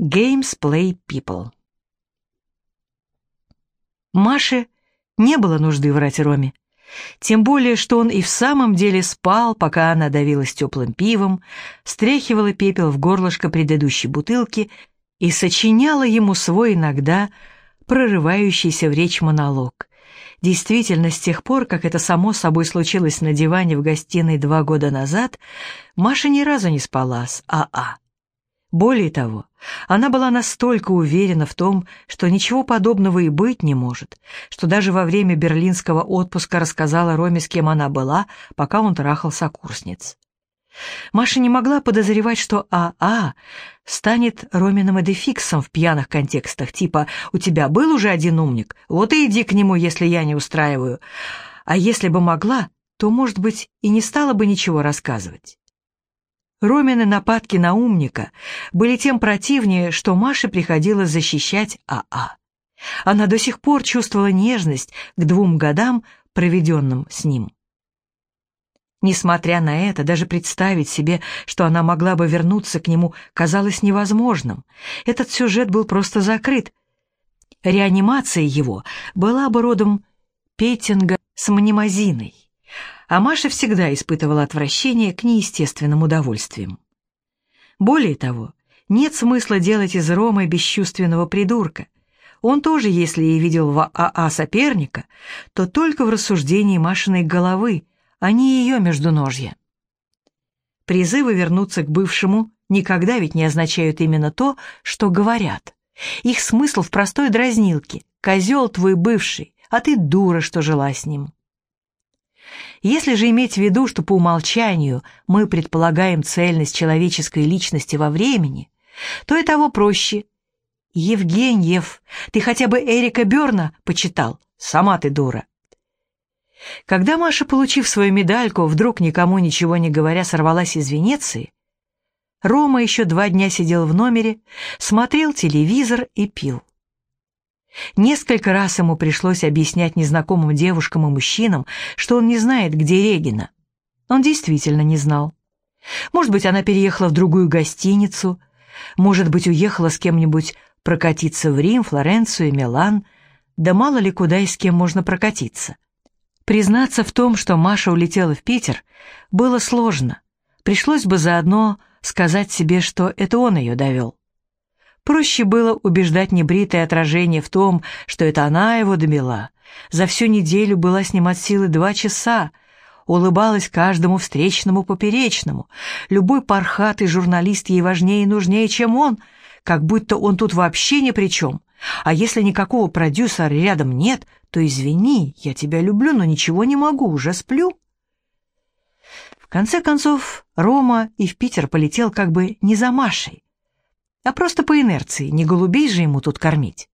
Games Play People. Маше не было нужды врать Роме. Тем более, что он и в самом деле спал, пока она давилась теплым пивом, стряхивала пепел в горлышко предыдущей бутылки и сочиняла ему свой иногда прорывающийся в речь монолог. Действительно, с тех пор, как это само собой случилось на диване в гостиной два года назад, Маша ни разу не спала с АА. Более того, она была настолько уверена в том, что ничего подобного и быть не может, что даже во время берлинского отпуска рассказала Роме, с кем она была, пока он трахал сокурсниц. Маша не могла подозревать, что АА станет Роминым эдефиксом в пьяных контекстах, типа «У тебя был уже один умник? Вот и иди к нему, если я не устраиваю». А если бы могла, то, может быть, и не стала бы ничего рассказывать. Ромины нападки на умника были тем противнее, что Маше приходилось защищать АА. Она до сих пор чувствовала нежность к двум годам, проведенным с ним. Несмотря на это, даже представить себе, что она могла бы вернуться к нему, казалось невозможным. Этот сюжет был просто закрыт. Реанимация его была бы родом петинга с мнемозиной а Маша всегда испытывала отвращение к неестественным удовольствиям. Более того, нет смысла делать из Ромы бесчувственного придурка. Он тоже, если и видел в АА соперника, то только в рассуждении Машиной головы, а не ее междуножья. Призывы вернуться к бывшему никогда ведь не означают именно то, что говорят. Их смысл в простой дразнилке «козел твой бывший, а ты дура, что жила с ним». Если же иметь в виду, что по умолчанию мы предполагаем цельность человеческой личности во времени, то и того проще. Евгеньев, ты хотя бы Эрика Берна почитал? Сама ты дура. Когда Маша, получив свою медальку, вдруг никому ничего не говоря сорвалась из Венеции, Рома еще два дня сидел в номере, смотрел телевизор и пил. Несколько раз ему пришлось объяснять незнакомым девушкам и мужчинам, что он не знает, где Регина. Он действительно не знал. Может быть, она переехала в другую гостиницу, может быть, уехала с кем-нибудь прокатиться в Рим, Флоренцию, Милан, да мало ли куда и с кем можно прокатиться. Признаться в том, что Маша улетела в Питер, было сложно. Пришлось бы заодно сказать себе, что это он ее довел. Проще было убеждать небритое отражение в том, что это она его домела. За всю неделю была снимать силы два часа, улыбалась каждому встречному поперечному. Любой пархатый журналист ей важнее и нужнее, чем он, как будто он тут вообще ни при чем. А если никакого продюсера рядом нет, то извини, я тебя люблю, но ничего не могу, уже сплю. В конце концов, Рома и в Питер полетел как бы не за Машей, а просто по инерции, не голубей же ему тут кормить.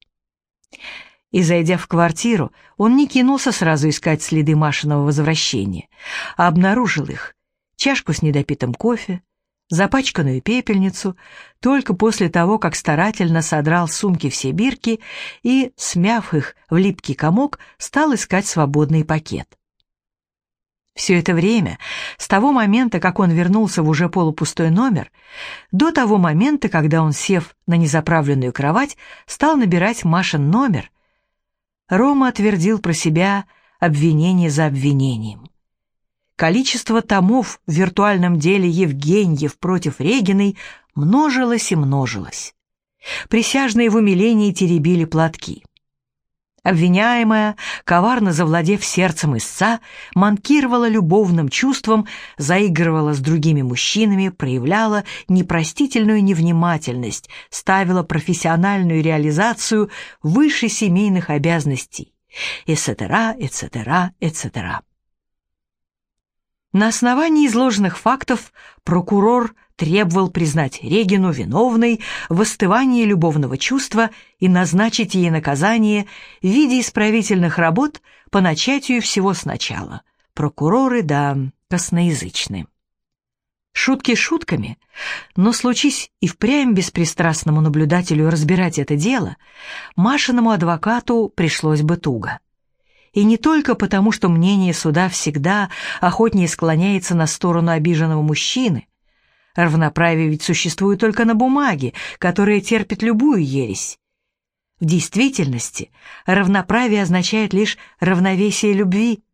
И, зайдя в квартиру, он не кинулся сразу искать следы Машиного возвращения, а обнаружил их, чашку с недопитым кофе, запачканную пепельницу, только после того, как старательно содрал сумки все бирки и, смяв их в липкий комок, стал искать свободный пакет. Все это время, с того момента, как он вернулся в уже полупустой номер, до того момента, когда он, сев на незаправленную кровать, стал набирать Машин номер, Рома отвердил про себя обвинение за обвинением. Количество томов в виртуальном деле Евгеньев против Региной множилось и множилось. Присяжные в умилении теребили платки. Обвиняемая, коварно завладев сердцем истца, манкировала любовным чувством, заигрывала с другими мужчинами, проявляла непростительную невнимательность, ставила профессиональную реализацию выше семейных обязанностей, etc., etc., etc. На основании изложенных фактов прокурор требовал признать Регину виновной в остывании любовного чувства и назначить ей наказание в виде исправительных работ по начатию всего сначала. Прокуроры, да, косноязычны. Шутки шутками, но случись и впрямь беспристрастному наблюдателю разбирать это дело, Машиному адвокату пришлось бы туго. И не только потому, что мнение суда всегда охотнее склоняется на сторону обиженного мужчины, Равноправие ведь существует только на бумаге, которая терпит любую ересь. В действительности равноправие означает лишь равновесие любви.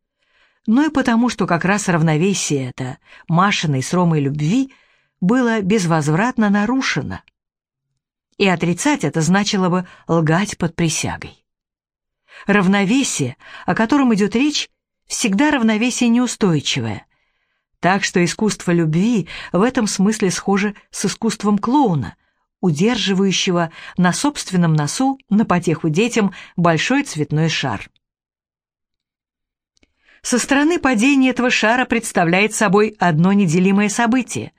Но и потому, что как раз равновесие это, Машиной с Ромой любви, было безвозвратно нарушено. И отрицать это значило бы лгать под присягой. Равновесие, о котором идет речь, всегда равновесие неустойчивое. Так что искусство любви в этом смысле схоже с искусством клоуна, удерживающего на собственном носу на потеху детям большой цветной шар. Со стороны падения этого шара представляет собой одно неделимое событие,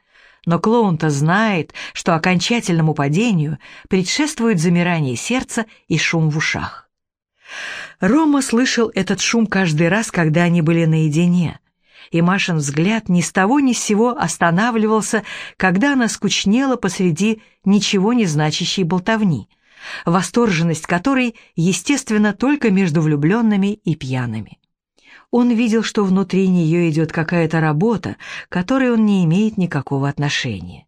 но клоун-то знает, что окончательному падению предшествует замирание сердца и шум в ушах. Рома слышал этот шум каждый раз, когда они были наедине, и Машин взгляд ни с того ни с сего останавливался, когда она скучнела посреди ничего не значащей болтовни, восторженность которой, естественно, только между влюбленными и пьяными. Он видел, что внутри нее идет какая-то работа, которой он не имеет никакого отношения.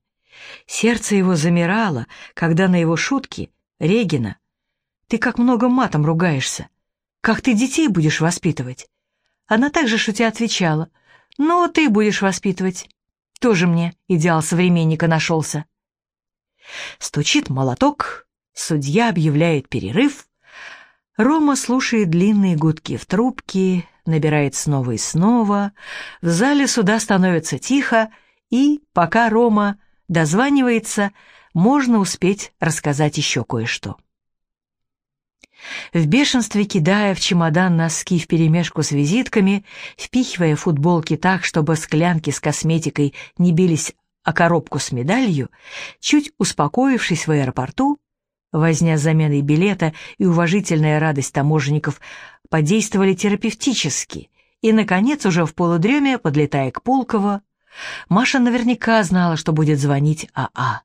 Сердце его замирало, когда на его шутки «Регина, ты как много матом ругаешься. Как ты детей будешь воспитывать?» Она также шутя отвечала – ну, ты будешь воспитывать. Тоже мне идеал современника нашелся. Стучит молоток, судья объявляет перерыв. Рома слушает длинные гудки в трубке, набирает снова и снова. В зале суда становится тихо, и, пока Рома дозванивается, можно успеть рассказать еще кое-что. В бешенстве кидая в чемодан носки вперемешку с визитками, впихивая футболки так, чтобы склянки с косметикой не бились о коробку с медалью, чуть успокоившись в аэропорту, возня заменой билета и уважительная радость таможенников подействовали терапевтически, и, наконец, уже в полудреме, подлетая к Пулково, Маша наверняка знала, что будет звонить АА.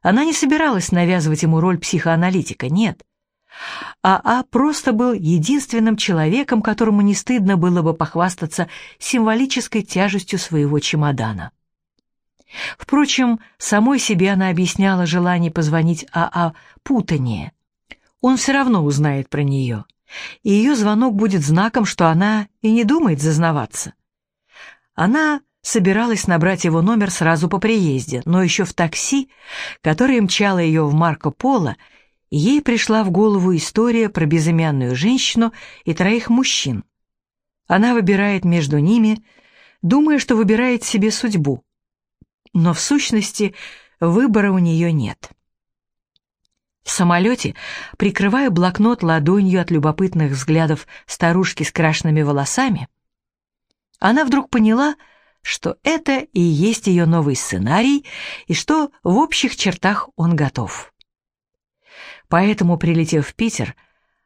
Она не собиралась навязывать ему роль психоаналитика, нет. АА а просто был единственным человеком, которому не стыдно было бы похвастаться символической тяжестью своего чемодана. Впрочем, самой себе она объясняла желание позвонить АА путание. Он все равно узнает про нее, и ее звонок будет знаком, что она и не думает зазнаваться. Она собиралась набрать его номер сразу по приезде, но еще в такси, которое мчало ее в Марко Поло, ей пришла в голову история про безымянную женщину и троих мужчин. Она выбирает между ними, думая, что выбирает себе судьбу. Но в сущности выбора у нее нет. В самолете, прикрывая блокнот ладонью от любопытных взглядов старушки с крашенными волосами, она вдруг поняла, что это и есть ее новый сценарий, и что в общих чертах он готов. Поэтому, прилетев в Питер,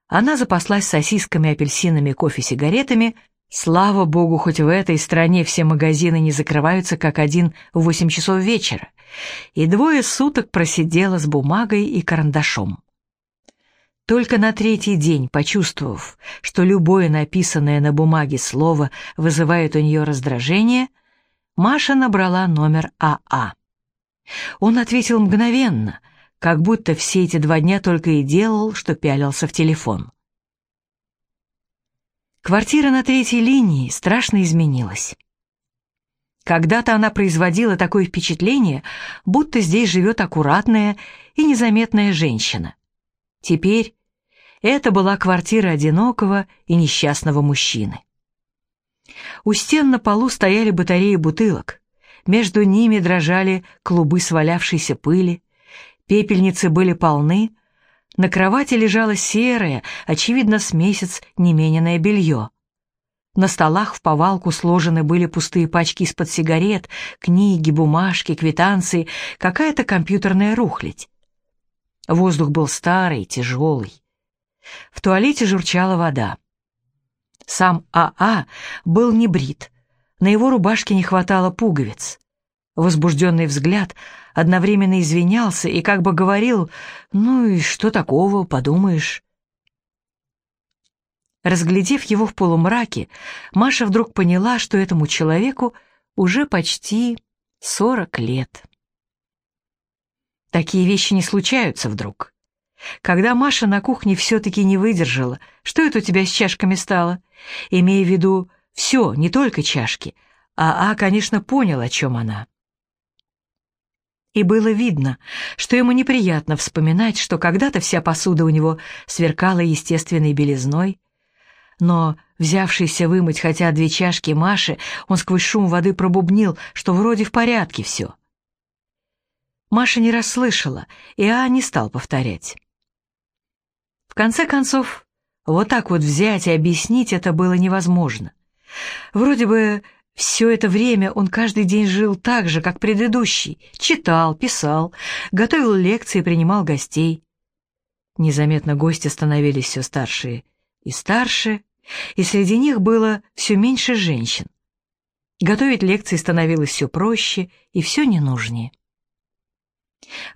она запаслась сосисками, апельсинами, кофе, сигаретами. Слава богу, хоть в этой стране все магазины не закрываются как один в восемь часов вечера. И двое суток просидела с бумагой и карандашом. Только на третий день, почувствовав, что любое написанное на бумаге слово вызывает у нее раздражение, Маша набрала номер АА. А. Он ответил мгновенно — как будто все эти два дня только и делал, что пялился в телефон. Квартира на третьей линии страшно изменилась. Когда-то она производила такое впечатление, будто здесь живет аккуратная и незаметная женщина. Теперь это была квартира одинокого и несчастного мужчины. У стен на полу стояли батареи бутылок, между ними дрожали клубы свалявшейся пыли, Пепельницы были полны, на кровати лежало серое, очевидно, с месяц немененное белье. На столах в повалку сложены были пустые пачки из-под сигарет, книги, бумажки, квитанции, какая-то компьютерная рухлядь. Воздух был старый, тяжелый. В туалете журчала вода. Сам АА а был не брит, на его рубашке не хватало пуговиц. Возбужденный взгляд одновременно извинялся и как бы говорил «Ну и что такого, подумаешь». Разглядев его в полумраке, Маша вдруг поняла, что этому человеку уже почти Сорок лет. Такие вещи не случаются вдруг. Когда Маша на кухне все-таки не выдержала, что это у тебя с чашками стало, имея в виду все, не только чашки, а А, конечно, понял, о чем она. И было видно, что ему неприятно вспоминать, что когда-то вся посуда у него сверкала естественной белизной, но, взявшийся вымыть хотя две чашки Маши, он сквозь шум воды пробубнил, что вроде в порядке все. Маша не расслышала, и А не стал повторять. В конце концов, вот так вот взять и объяснить это было невозможно. Вроде бы все это время он каждый день жил так же, как предыдущий, читал, писал, готовил лекции, принимал гостей. Незаметно гости становились все старше и старше, и среди них было все меньше женщин. Готовить лекции становилось все проще и все ненужнее.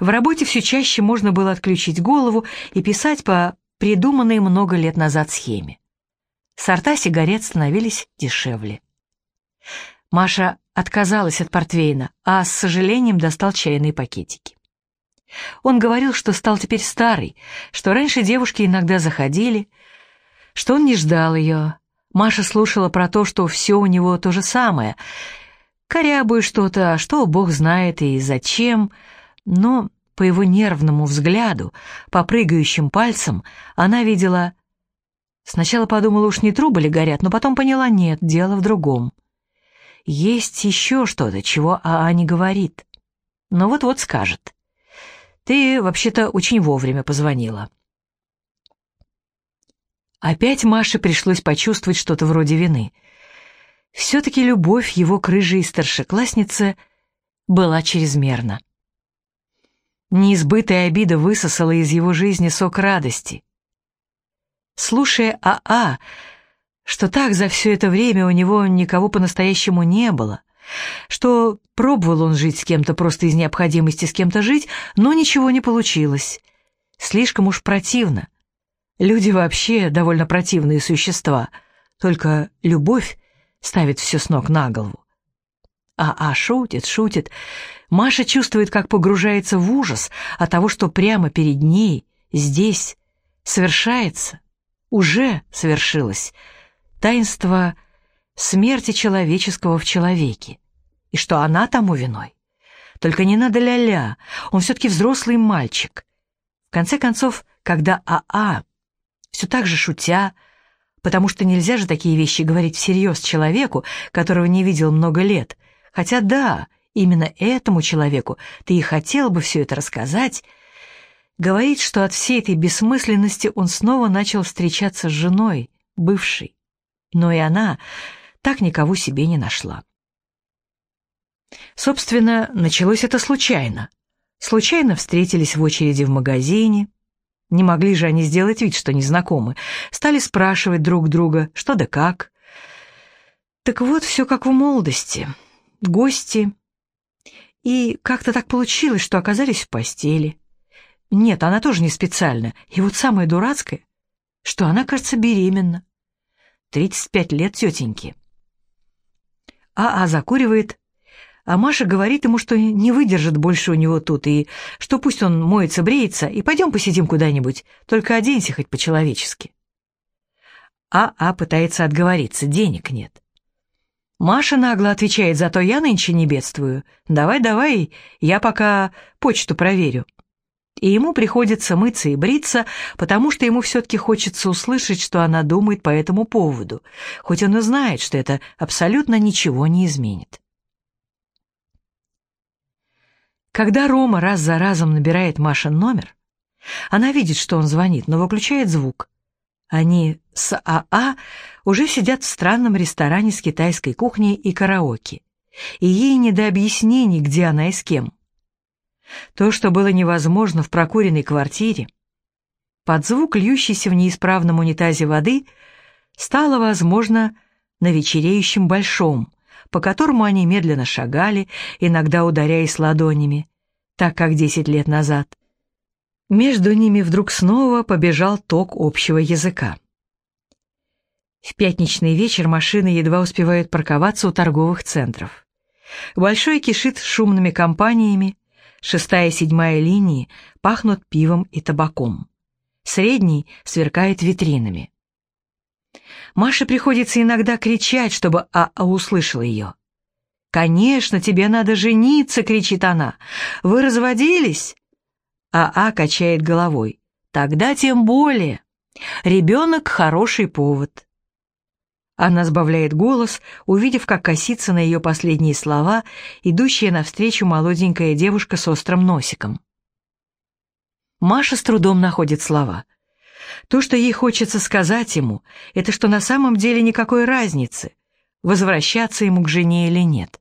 В работе все чаще можно было отключить голову и писать по придуманной много лет назад схеме. Сорта сигарет становились дешевле. Маша отказалась от портвейна, а с сожалением достал чайные пакетики. Он говорил, что стал теперь старый, что раньше девушки иногда заходили, что он не ждал ее. Маша слушала про то, что все у него то же самое. Корябую что-то, что бог знает и зачем, но по его нервному взгляду, по прыгающим пальцам, она видела... Сначала подумала, уж не трубы ли горят, но потом поняла, нет, дело в другом. Есть еще что-то, чего АА не говорит. Но вот-вот скажет. Ты, вообще-то, очень вовремя позвонила. Опять Маше пришлось почувствовать что-то вроде вины. Все-таки любовь его к рыжей старшекласснице была чрезмерна. Неизбытая обида высосала из его жизни сок радости. Слушая АА, что так за все это время у него никого по-настоящему не было, что пробовал он жить с кем-то просто из необходимости с кем-то жить, но ничего не получилось. Слишком уж противно. Люди вообще довольно противные существа, только любовь ставит все с ног на голову. А-а шутит, шутит. Маша чувствует, как погружается в ужас от того, что прямо перед ней, здесь, совершается, уже совершилось, таинство смерти человеческого в человеке, и что она тому виной. Только не надо ля-ля, он все-таки взрослый мальчик. В конце концов, когда АА все так же шутя, потому что нельзя же такие вещи говорить всерьез человеку, которого не видел много лет. Хотя да, именно этому человеку ты и хотел бы все это рассказать, говорит, что от всей этой бессмысленности он снова начал встречаться с женой, бывшей. Но и она так никого себе не нашла. Собственно, началось это случайно. Случайно встретились в очереди в магазине, не могли же они сделать вид, что незнакомы. Стали спрашивать друг друга, что да как. Так вот, все как в молодости. Гости. И как-то так получилось, что оказались в постели. Нет, она тоже не специально. И вот самое дурацкое, что она, кажется, беременна. Тридцать пять лет тетеньки. А-а закуривает, а Маша говорит ему, что не выдержит больше у него тут, и что пусть он моется, бреется, и пойдем посидим куда-нибудь, только оденься хоть по-человечески. А-А пытается отговориться, денег нет. Маша нагло отвечает, зато я нынче не бедствую. Давай-давай, я пока почту проверю. И ему приходится мыться и бриться, потому что ему все-таки хочется услышать, что она думает по этому поводу, хоть он и знает, что это абсолютно ничего не изменит. Когда Рома раз за разом набирает Машин номер, она видит, что он звонит, но выключает звук. Они с АА а уже сидят в странном ресторане с китайской кухней и караоке, и ей не до объяснений, где она и с кем. То, что было невозможно в прокуренной квартире, под звук льющейся в неисправном унитазе воды, стало возможно на вечереющем большом, по которому они медленно шагали, иногда ударяясь ладонями, так как десять лет назад. Между ними вдруг снова побежал ток общего языка. В пятничный вечер машины едва успевают парковаться у торговых центров. Большой кишит шумными компаниями, шестая и седьмая линии пахнут пивом и табаком. Средний сверкает витринами. Маше приходится иногда кричать, чтобы АА услышал ее. «Конечно, тебе надо жениться!» — кричит она. «Вы разводились?» АА качает головой. «Тогда тем более. Ребенок — хороший повод». Она сбавляет голос, увидев, как косится на ее последние слова, идущая навстречу молоденькая девушка с острым носиком. Маша с трудом находит слова. То, что ей хочется сказать ему, это что на самом деле никакой разницы, возвращаться ему к жене или нет.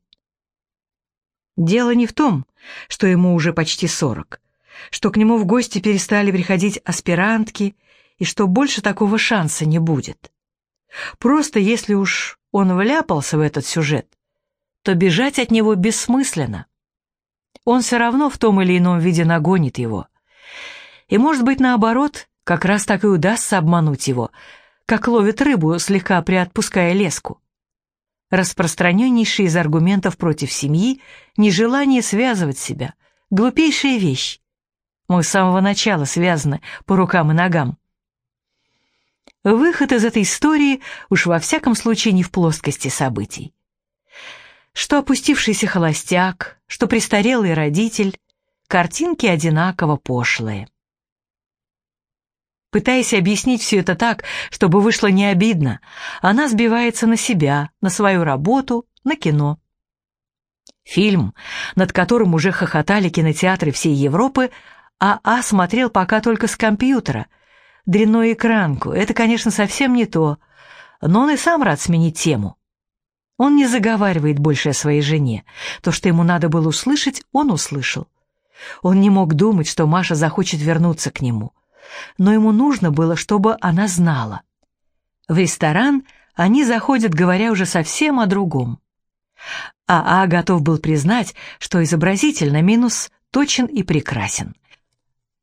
Дело не в том, что ему уже почти сорок, что к нему в гости перестали приходить аспирантки и что больше такого шанса не будет. Просто если уж он вляпался в этот сюжет, то бежать от него бессмысленно. Он все равно в том или ином виде нагонит его. И, может быть, наоборот, как раз так и удастся обмануть его, как ловит рыбу, слегка приотпуская леску. Распространеннейший из аргументов против семьи — нежелание связывать себя. Глупейшая вещь. Мы с самого начала связаны по рукам и ногам. Выход из этой истории уж во всяком случае не в плоскости событий. Что опустившийся холостяк, что престарелый родитель, картинки одинаково пошлые. Пытаясь объяснить все это так, чтобы вышло не обидно, она сбивается на себя, на свою работу, на кино. Фильм, над которым уже хохотали кинотеатры всей Европы, а А смотрел пока только с компьютера — дрянную экранку. Это, конечно, совсем не то, но он и сам рад сменить тему. Он не заговаривает больше о своей жене. То, что ему надо было услышать, он услышал. Он не мог думать, что Маша захочет вернуться к нему. Но ему нужно было, чтобы она знала. В ресторан они заходят, говоря уже совсем о другом. А А готов был признать, что изобразительно минус точен и прекрасен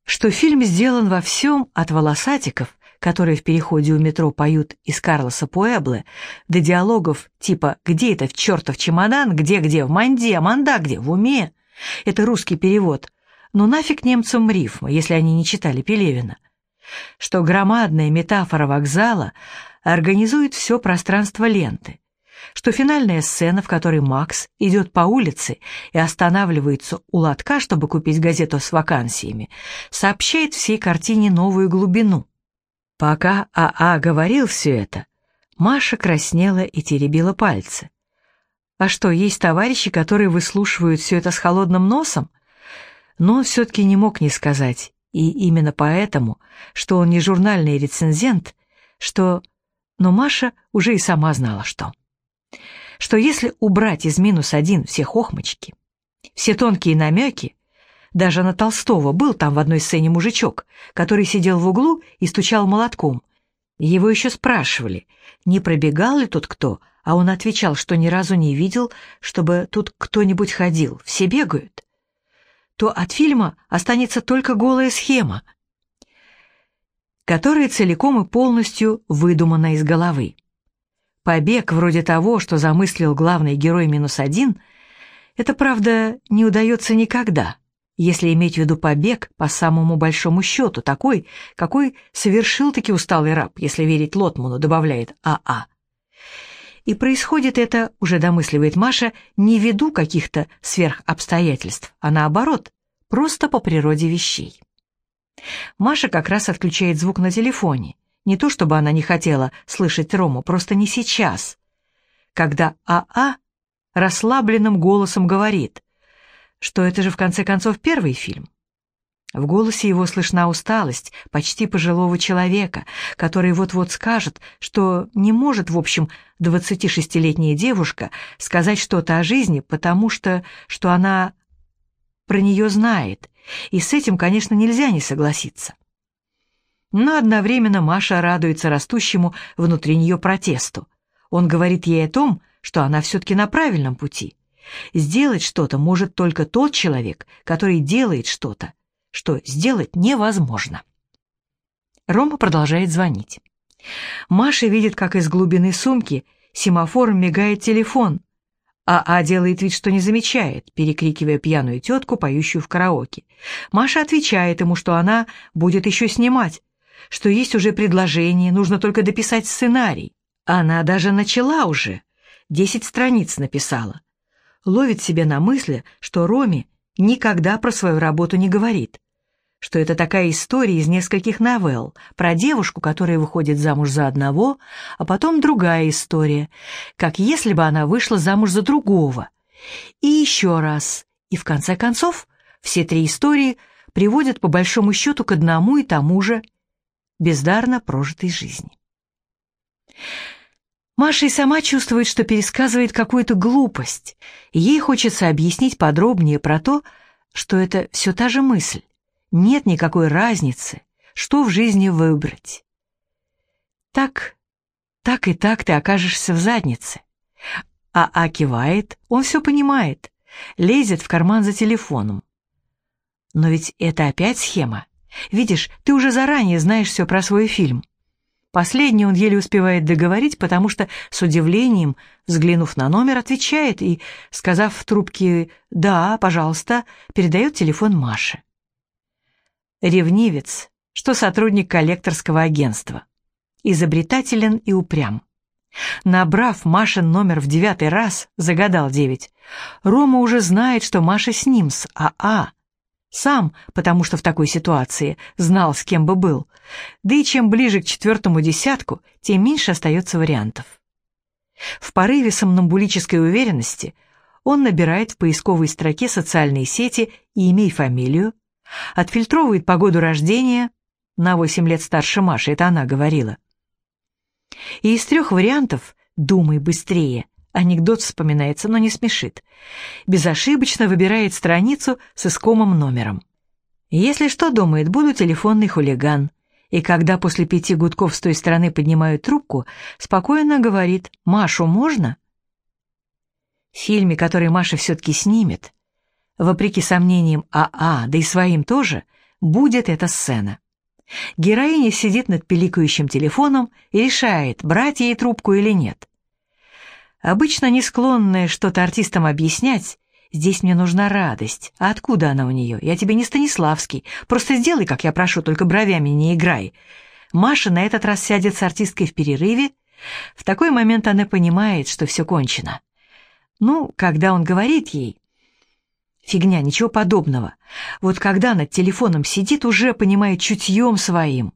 что фильм сделан во всем от волосатиков, которые в переходе у метро поют из Карлоса Пуэбле, до диалогов типа «Где это в чертов чемодан? Где-где? В Манде? Манда где? В уме?» Это русский перевод. Но ну нафиг немцам рифма, если они не читали Пелевина. Что громадная метафора вокзала организует все пространство ленты что финальная сцена, в которой Макс идет по улице и останавливается у лотка, чтобы купить газету с вакансиями, сообщает всей картине новую глубину. Пока АА а говорил все это, Маша краснела и теребила пальцы. А что, есть товарищи, которые выслушивают все это с холодным носом? Но он все-таки не мог не сказать, и именно поэтому, что он не журнальный рецензент, что... Но Маша уже и сама знала, что что если убрать из минус один все хохмочки, все тонкие намеки, даже на Толстого был там в одной сцене мужичок, который сидел в углу и стучал молотком. Его еще спрашивали, не пробегал ли тут кто, а он отвечал, что ни разу не видел, чтобы тут кто-нибудь ходил, все бегают. То от фильма останется только голая схема, которая целиком и полностью выдумана из головы. Побег вроде того, что замыслил главный герой минус один, это, правда, не удается никогда, если иметь в виду побег по самому большому счету, такой, какой совершил-таки усталый раб, если верить Лотману, добавляет АА. А. И происходит это, уже домысливает Маша, не ввиду каких-то сверхобстоятельств, а наоборот, просто по природе вещей. Маша как раз отключает звук на телефоне, не то чтобы она не хотела слышать Рому, просто не сейчас. Когда АА а расслабленным голосом говорит, что это же в конце концов первый фильм. В голосе его слышна усталость почти пожилого человека, который вот-вот скажет, что не может, в общем, 26-летняя девушка сказать что-то о жизни, потому что, что она про нее знает, и с этим, конечно, нельзя не согласиться но одновременно Маша радуется растущему внутри нее протесту. Он говорит ей о том, что она все-таки на правильном пути. Сделать что-то может только тот человек, который делает что-то, что сделать невозможно. Рома продолжает звонить. Маша видит, как из глубины сумки семафором мигает телефон, А А делает вид, что не замечает, перекрикивая пьяную тетку, поющую в караоке. Маша отвечает ему, что она будет еще снимать, что есть уже предложение, нужно только дописать сценарий. Она даже начала уже, десять страниц написала. Ловит себя на мысли, что Роме никогда про свою работу не говорит, что это такая история из нескольких новелл про девушку, которая выходит замуж за одного, а потом другая история, как если бы она вышла замуж за другого. И еще раз, и в конце концов все три истории приводят по большому счету к одному и тому же бездарно прожитой жизни. Маша и сама чувствует, что пересказывает какую-то глупость, ей хочется объяснить подробнее про то, что это все та же мысль. Нет никакой разницы, что в жизни выбрать. Так, так и так ты окажешься в заднице. А А кивает, он все понимает, лезет в карман за телефоном. Но ведь это опять схема. Видишь, ты уже заранее знаешь все про свой фильм. Последний он еле успевает договорить, потому что с удивлением, взглянув на номер, отвечает и, сказав в трубке «Да, пожалуйста», передает телефон Маше. Ревнивец, что сотрудник коллекторского агентства. Изобретателен и упрям. Набрав Машин номер в девятый раз, загадал девять, Рома уже знает, что Маша с ним, с АА. Сам, потому что в такой ситуации знал, с кем бы был. Да и чем ближе к четвертому десятку, тем меньше остается вариантов. В порыве сомнамбулической уверенности он набирает в поисковой строке социальные сети имя и фамилию, отфильтровывает по году рождения, на 8 лет старше Маши, это она говорила. И из трех вариантов «думай быстрее» Анекдот вспоминается, но не смешит. Безошибочно выбирает страницу с искомым номером. Если что, думает, буду телефонный хулиган. И когда после пяти гудков с той стороны поднимают трубку, спокойно говорит «Машу можно?» В фильме, который Маша все-таки снимет, вопреки сомнениям АА, да и своим тоже, будет эта сцена. Героиня сидит над пиликающим телефоном и решает, брать ей трубку или нет. Обычно не склонная что-то артистам объяснять, здесь мне нужна радость. А откуда она у нее? Я тебе не Станиславский. Просто сделай, как я прошу, только бровями не играй. Маша на этот раз сядет с артисткой в перерыве. В такой момент она понимает, что все кончено. Ну, когда он говорит ей... Фигня, ничего подобного. Вот когда над телефоном сидит, уже понимает чутьем своим.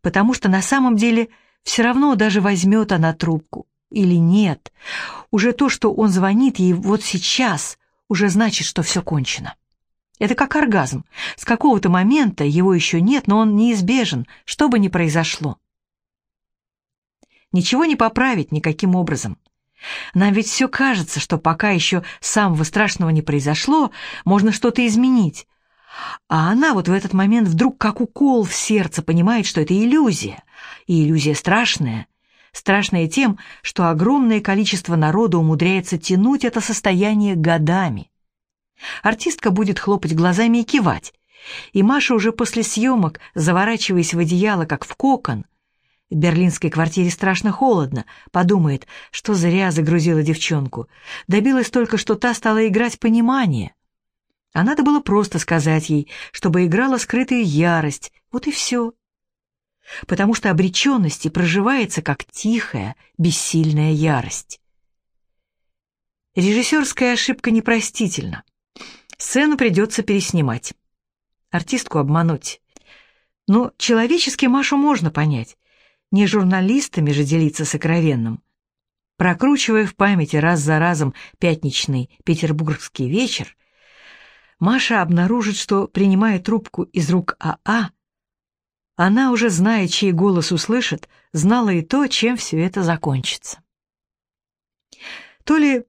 Потому что на самом деле все равно даже возьмет она трубку или нет. Уже то, что он звонит ей вот сейчас, уже значит, что все кончено. Это как оргазм. С какого-то момента его еще нет, но он неизбежен, что бы ни произошло. Ничего не поправить никаким образом. Нам ведь все кажется, что пока еще самого страшного не произошло, можно что-то изменить. А она вот в этот момент вдруг как укол в сердце понимает, что это иллюзия. И иллюзия страшная, страшное тем, что огромное количество народа умудряется тянуть это состояние годами. Артистка будет хлопать глазами и кивать, и Маша уже после съемок, заворачиваясь в одеяло, как в кокон, в берлинской квартире страшно холодно, подумает, что зря загрузила девчонку, добилась только, что та стала играть понимание. А надо было просто сказать ей, чтобы играла скрытую ярость, вот и все потому что обреченность и проживается как тихая, бессильная ярость. Режиссерская ошибка непростительна. Сцену придется переснимать. Артистку обмануть. Но человечески Машу можно понять. Не журналистами же делиться сокровенным. Прокручивая в памяти раз за разом пятничный петербургский вечер, Маша обнаружит, что, принимая трубку из рук АА, она уже, зная, чей голос услышит, знала и то, чем все это закончится. То ли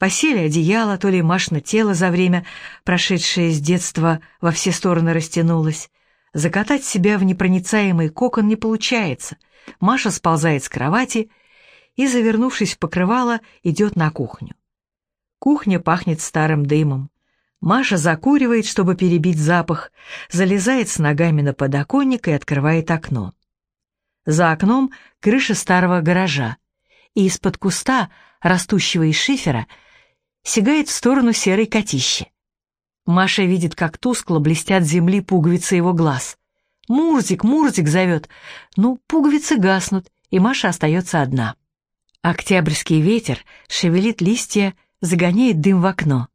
посели одеяло, то ли Машина тело за время, прошедшее с детства, во все стороны растянулось. Закатать себя в непроницаемый кокон не получается. Маша сползает с кровати и, завернувшись в покрывало, идет на кухню. Кухня пахнет старым дымом. Маша закуривает, чтобы перебить запах, залезает с ногами на подоконник и открывает окно. За окном крыша старого гаража, и из-под куста, растущего из шифера, сигает в сторону серой котищи. Маша видит, как тускло блестят земли пуговицы его глаз. «Мурзик, Мурзик!» зовет. Ну, пуговицы гаснут, и Маша остается одна. Октябрьский ветер шевелит листья, загоняет дым в окно.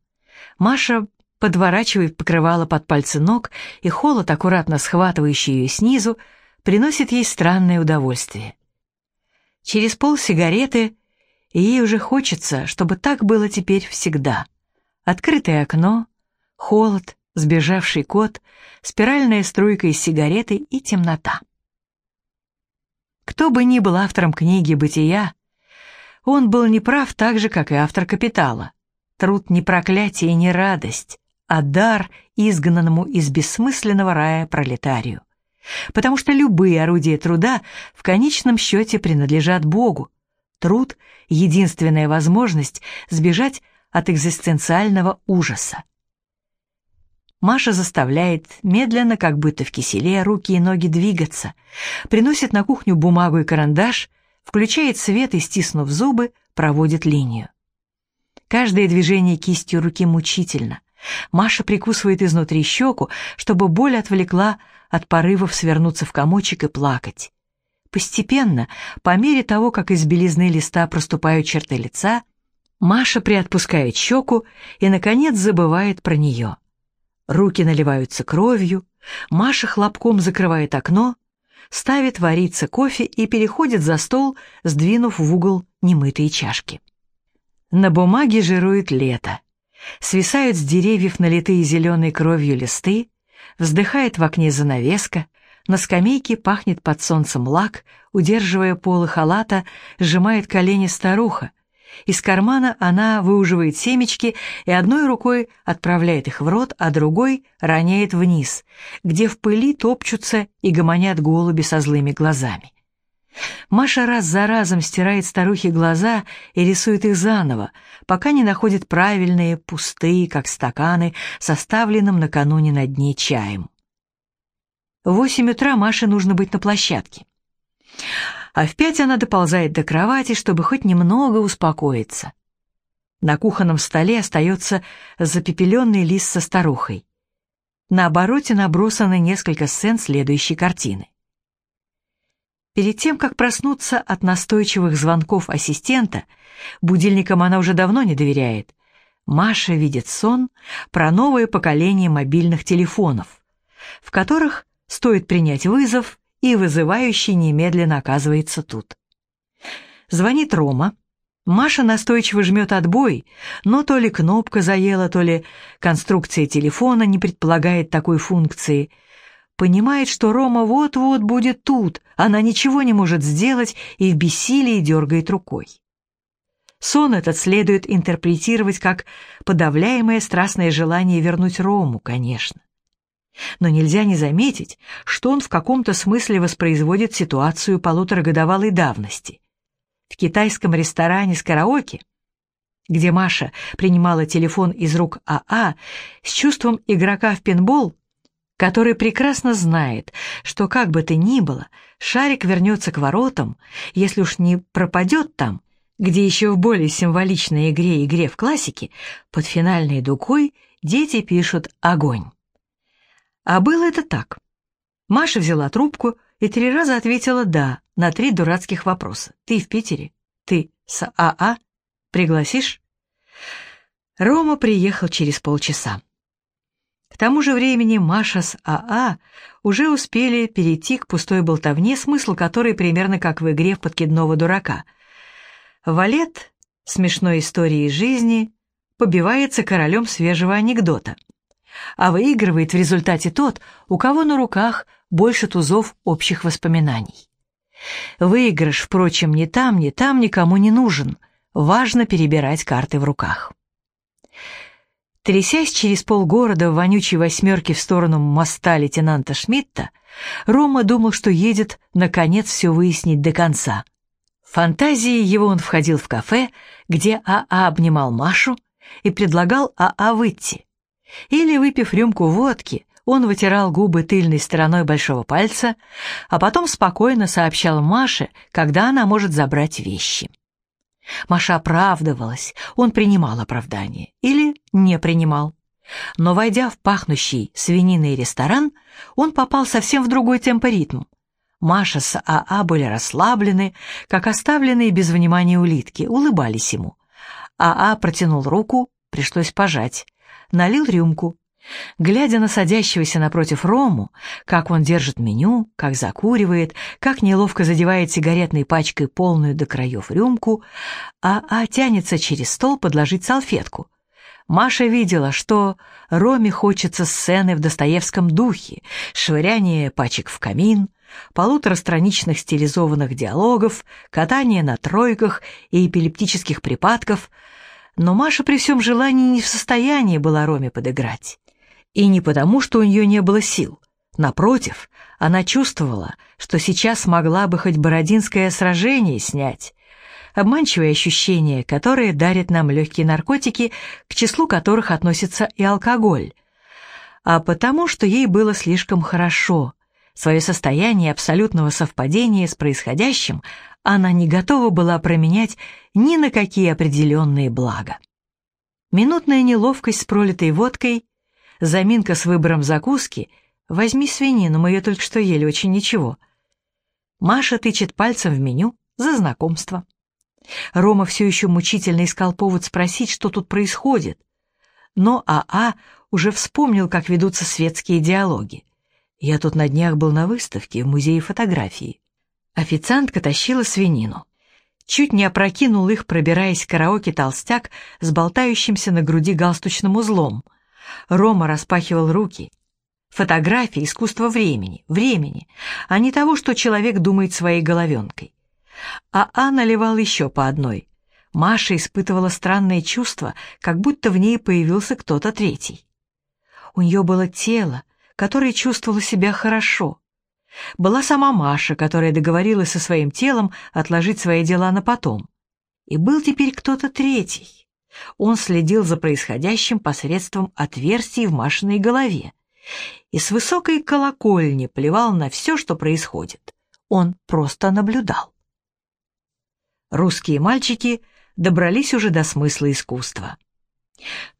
Маша подворачивает покрывало под пальцы ног, и холод, аккуратно схватывающий ее снизу, приносит ей странное удовольствие. Через пол сигареты, ей уже хочется, чтобы так было теперь всегда. Открытое окно, холод, сбежавший кот, спиральная струйка из сигареты и темнота. Кто бы ни был автором книги «Бытия», он был неправ так же, как и автор «Капитала». Труд не проклятие и не радость, а дар изгнанному из бессмысленного рая пролетарию. Потому что любые орудия труда в конечном счете принадлежат Богу. Труд — единственная возможность сбежать от экзистенциального ужаса. Маша заставляет медленно, как будто в киселе, руки и ноги двигаться, приносит на кухню бумагу и карандаш, включает свет и, стиснув зубы, проводит линию. Каждое движение кистью руки мучительно. Маша прикусывает изнутри щеку, чтобы боль отвлекла от порывов свернуться в комочек и плакать. Постепенно, по мере того, как из белизны листа проступают черты лица, Маша приотпускает щеку и, наконец, забывает про нее. Руки наливаются кровью, Маша хлопком закрывает окно, ставит вариться кофе и переходит за стол, сдвинув в угол немытые чашки. На бумаге жирует лето. Свисают с деревьев налитые зеленой кровью листы, вздыхает в окне занавеска, на скамейке пахнет под солнцем лак, удерживая полы халата, сжимает колени старуха, из кармана она выуживает семечки и одной рукой отправляет их в рот, а другой роняет вниз, где в пыли топчутся и гомонят голуби со злыми глазами. Маша раз за разом стирает старухе глаза и рисует их заново, пока не находит правильные, пустые, как стаканы, составленным накануне на дне чаем. В восемь утра Маше нужно быть на площадке а в пять она доползает до кровати, чтобы хоть немного успокоиться. На кухонном столе остается запепеленный лист со старухой. На обороте набросаны несколько сцен следующей картины. Перед тем, как проснуться от настойчивых звонков ассистента, будильникам она уже давно не доверяет, Маша видит сон про новое поколение мобильных телефонов, в которых стоит принять вызов и вызывающий немедленно оказывается тут. Звонит Рома. Маша настойчиво жмет отбой, но то ли кнопка заела, то ли конструкция телефона не предполагает такой функции. Понимает, что Рома вот-вот будет тут, она ничего не может сделать и в бессилии дергает рукой. Сон этот следует интерпретировать как подавляемое страстное желание вернуть Рому, конечно. Но нельзя не заметить, что он в каком-то смысле воспроизводит ситуацию полуторагодовалой давности. В китайском ресторане с караоке, где Маша принимала телефон из рук АА с чувством игрока в пинбол, который прекрасно знает, что как бы то ни было, шарик вернется к воротам, если уж не пропадет там, где еще в более символичной игре игре в классике под финальной дукой дети пишут «Огонь». А было это так. Маша взяла трубку и три раза ответила «да» на три дурацких вопроса. «Ты в Питере? Ты с АА? Пригласишь?» Рома приехал через полчаса. Тому же времени Маша с АА уже успели перейти к пустой болтовне, смысл которой примерно как в игре в подкидного дурака. Валет смешной истории жизни побивается королем свежего анекдота — а выигрывает в результате тот, у кого на руках больше тузов общих воспоминаний. Выигрыш, впрочем, ни там, ни там никому не нужен, важно перебирать карты в руках. Трясясь через полгорода в вонючей восьмерке в сторону моста лейтенанта Шмидта, Рома думал, что едет, наконец, все выяснить до конца. В фантазии его он входил в кафе, где АА обнимал Машу и предлагал АА выйти. Или, выпив рюмку водки, он вытирал губы тыльной стороной большого пальца, а потом спокойно сообщал Маше, когда она может забрать вещи. Маша оправдывалась, он принимал оправдание или не принимал. Но, войдя в пахнущий свининой ресторан, он попал совсем в другой темпоритм. Маша с АА были расслаблены, как оставленные без внимания улитки, улыбались ему. АА протянул руку, пришлось пожать. Налил рюмку. Глядя на садящегося напротив Рому, как он держит меню, как закуривает, как неловко задевает сигаретной пачкой полную до краев рюмку, АА тянется через стол подложить салфетку — Маша видела, что Роме хочется сцены в достоевском духе, швыряние пачек в камин, полуторастраничных стилизованных диалогов, катание на тройках и эпилептических припадков, но Маша при всем желании не в состоянии была Роме подыграть. И не потому, что у нее не было сил. Напротив, она чувствовала, что сейчас могла бы хоть Бородинское сражение снять, обманчивые ощущения, которые дарят нам легкие наркотики, к числу которых относится и алкоголь, а потому что ей было слишком хорошо. Свое состояние абсолютного совпадения с происходящим она не готова была променять ни на какие определенные блага. Минутная неловкость с пролитой водкой, заминка с выбором закуски — возьми свинину, мы ее только что ели, очень ничего. Маша тычет пальцем в меню за знакомство. Рома все еще мучительно искал повод спросить, что тут происходит. Но АА а уже вспомнил, как ведутся светские диалоги. Я тут на днях был на выставке в музее фотографии. Официантка тащила свинину. Чуть не опрокинул их, пробираясь в караоке толстяк с болтающимся на груди галстучным узлом. Рома распахивал руки. Фотография — искусство времени, времени, а не того, что человек думает своей головенкой а А наливал еще по одной. Маша испытывала странное чувство, как будто в ней появился кто-то третий. У нее было тело, которое чувствовало себя хорошо. Была сама Маша, которая договорилась со своим телом отложить свои дела на потом. И был теперь кто-то третий. Он следил за происходящим посредством отверстий в Машиной голове и с высокой колокольни плевал на все, что происходит. Он просто наблюдал русские мальчики добрались уже до смысла искусства.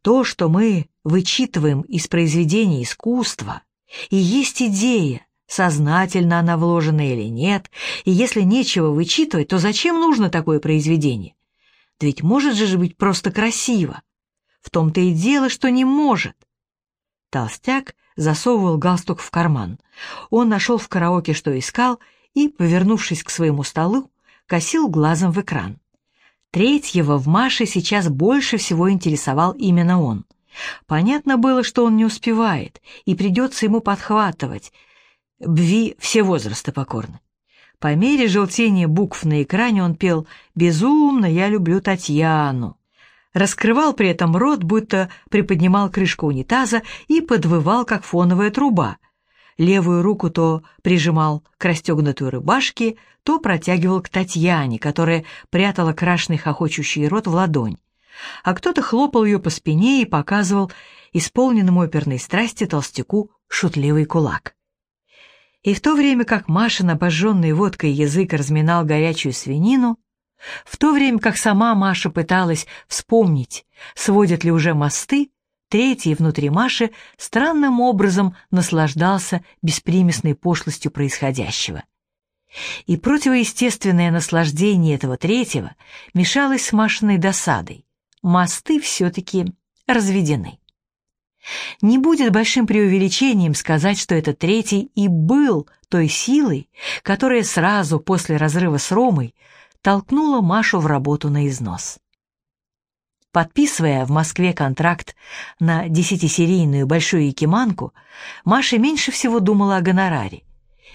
То, что мы вычитываем из произведений искусства, и есть идея, сознательно она вложена или нет, и если нечего вычитывать, то зачем нужно такое произведение? Да ведь может же быть просто красиво. В том-то и дело, что не может. Толстяк засовывал галстук в карман. Он нашел в караоке, что искал, и, повернувшись к своему столу, косил глазом в экран. Третьего в Маше сейчас больше всего интересовал именно он. Понятно было, что он не успевает, и придется ему подхватывать. Бви все возрасты покорны. По мере желтения букв на экране он пел «Безумно я люблю Татьяну». Раскрывал при этом рот, будто приподнимал крышку унитаза и подвывал, как фоновая труба. Левую руку то прижимал к расстегнутой рубашке, то протягивал к Татьяне, которая прятала крашеный хохочущий рот в ладонь, а кто-то хлопал ее по спине и показывал исполненному оперной страсти толстяку шутливый кулак. И в то время как Маша, обожженный водкой язык, разминал горячую свинину, в то время как сама Маша пыталась вспомнить, сводят ли уже мосты, третий внутри Маши странным образом наслаждался беспримесной пошлостью происходящего — и противоестественное наслаждение этого третьего мешалось с Машиной досадой. Мосты все-таки разведены. Не будет большим преувеличением сказать, что этот третий и был той силой, которая сразу после разрыва с Ромой толкнула Машу в работу на износ. Подписывая в Москве контракт на десятисерийную большую якиманку, Маша меньше всего думала о гонораре.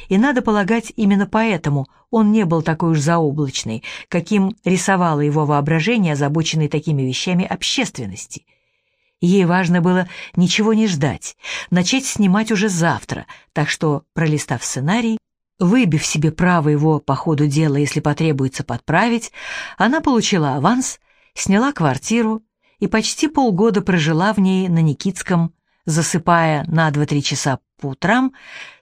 И надо полагать, именно поэтому он не был такой уж заоблачный, каким рисовало его воображение, озабоченной такими вещами общественности. Ей важно было ничего не ждать, начать снимать уже завтра, так что, пролистав сценарий, выбив себе право его по ходу дела, если потребуется подправить, она получила аванс, сняла квартиру и почти полгода прожила в ней на Никитском засыпая на 2-3 часа по утрам,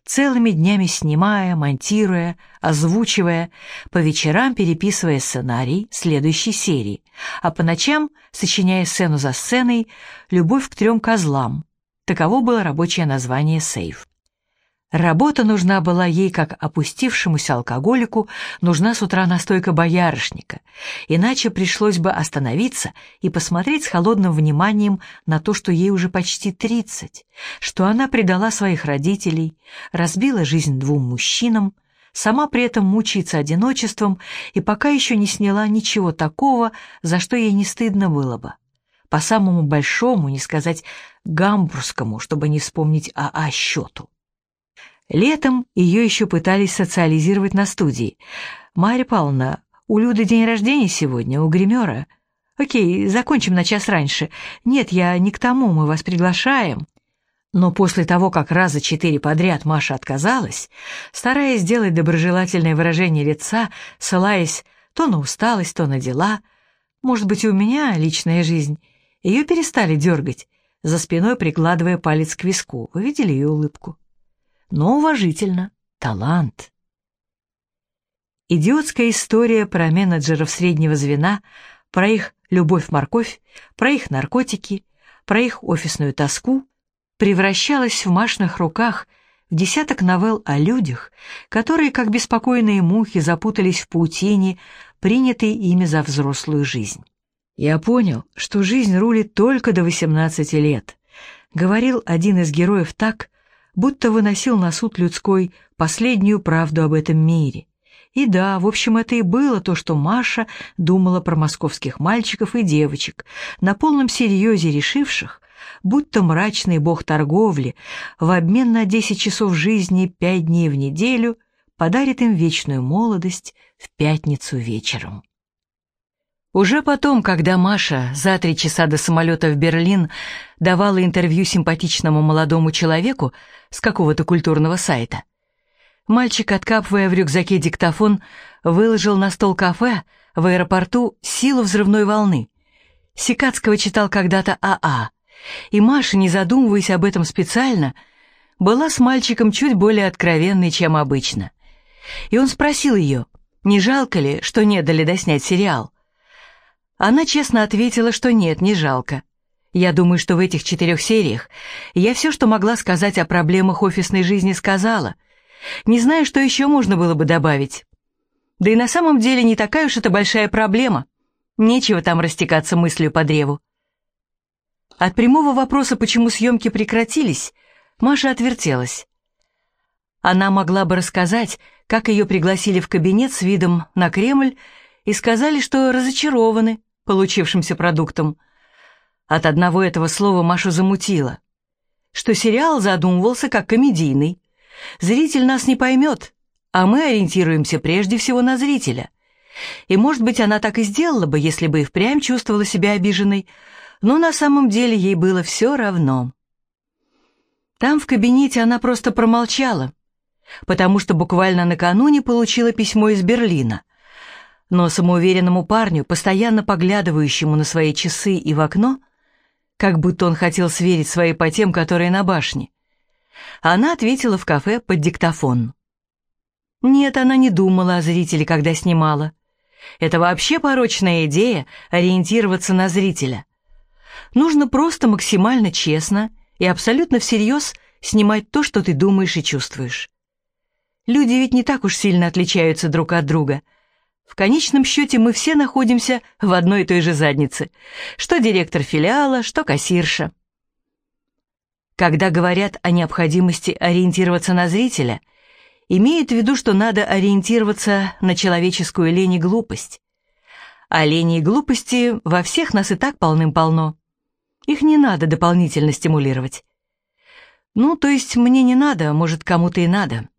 целыми днями снимая, монтируя, озвучивая, по вечерам переписывая сценарий следующей серии, а по ночам сочиняя сцену за сценой «Любовь к трем козлам». Таково было рабочее название «Сейф». Работа нужна была ей, как опустившемуся алкоголику, нужна с утра настойка боярышника, иначе пришлось бы остановиться и посмотреть с холодным вниманием на то, что ей уже почти тридцать, что она предала своих родителей, разбила жизнь двум мужчинам, сама при этом мучается одиночеством и пока еще не сняла ничего такого, за что ей не стыдно было бы. По самому большому, не сказать гамбургскому, чтобы не вспомнить о А счету. Летом ее еще пытались социализировать на студии. «Марья Павловна, у Люды день рождения сегодня, у гримера. Окей, закончим на час раньше. Нет, я не к тому, мы вас приглашаем». Но после того, как раза четыре подряд Маша отказалась, стараясь сделать доброжелательное выражение лица, ссылаясь то на усталость, то на дела, может быть, у меня личная жизнь, ее перестали дергать, за спиной прикладывая палец к виску. Вы видели ее улыбку? Но уважительно. Талант. Идиотская история про менеджеров среднего звена, про их любовь-морковь, про их наркотики, про их офисную тоску превращалась в машных руках в десяток новелл о людях, которые, как беспокойные мухи, запутались в паутине, принятой ими за взрослую жизнь. Я понял, что жизнь рулит только до 18 лет. Говорил один из героев так, будто выносил на суд людской последнюю правду об этом мире. И да, в общем, это и было то, что Маша думала про московских мальчиков и девочек, на полном серьезе решивших, будто мрачный бог торговли в обмен на 10 часов жизни пять дней в неделю подарит им вечную молодость в пятницу вечером. Уже потом, когда Маша за три часа до самолета в Берлин давала интервью симпатичному молодому человеку с какого-то культурного сайта, мальчик, откапывая в рюкзаке диктофон, выложил на стол кафе в аэропорту «Силу взрывной волны». Сикацкого читал когда-то АА, и Маша, не задумываясь об этом специально, была с мальчиком чуть более откровенной, чем обычно. И он спросил ее, не жалко ли, что не дали доснять сериал. Она честно ответила, что нет, не жалко. Я думаю, что в этих четырех сериях я все, что могла сказать о проблемах офисной жизни, сказала. Не знаю, что еще можно было бы добавить. Да и на самом деле не такая уж это большая проблема. Нечего там растекаться мыслью по древу. От прямого вопроса, почему съемки прекратились, Маша отвертелась. Она могла бы рассказать, как ее пригласили в кабинет с видом на Кремль и сказали, что разочарованы, получившимся продуктом. От одного этого слова Машу замутило. Что сериал задумывался как комедийный. Зритель нас не поймет, а мы ориентируемся прежде всего на зрителя. И, может быть, она так и сделала бы, если бы и впрямь чувствовала себя обиженной, но на самом деле ей было все равно. Там в кабинете она просто промолчала, потому что буквально накануне получила письмо из Берлина, но самоуверенному парню, постоянно поглядывающему на свои часы и в окно, как будто он хотел сверить свои по тем, которые на башне, она ответила в кафе под диктофон. Нет, она не думала о зрителе, когда снимала. Это вообще порочная идея ориентироваться на зрителя. Нужно просто максимально честно и абсолютно всерьез снимать то, что ты думаешь и чувствуешь. Люди ведь не так уж сильно отличаются друг от друга — в конечном счете мы все находимся в одной и той же заднице, что директор филиала, что кассирша. Когда говорят о необходимости ориентироваться на зрителя, имеют в виду, что надо ориентироваться на человеческую лень и глупость. А лени и глупости во всех нас и так полным-полно. Их не надо дополнительно стимулировать. Ну, то есть мне не надо, может, кому-то и надо.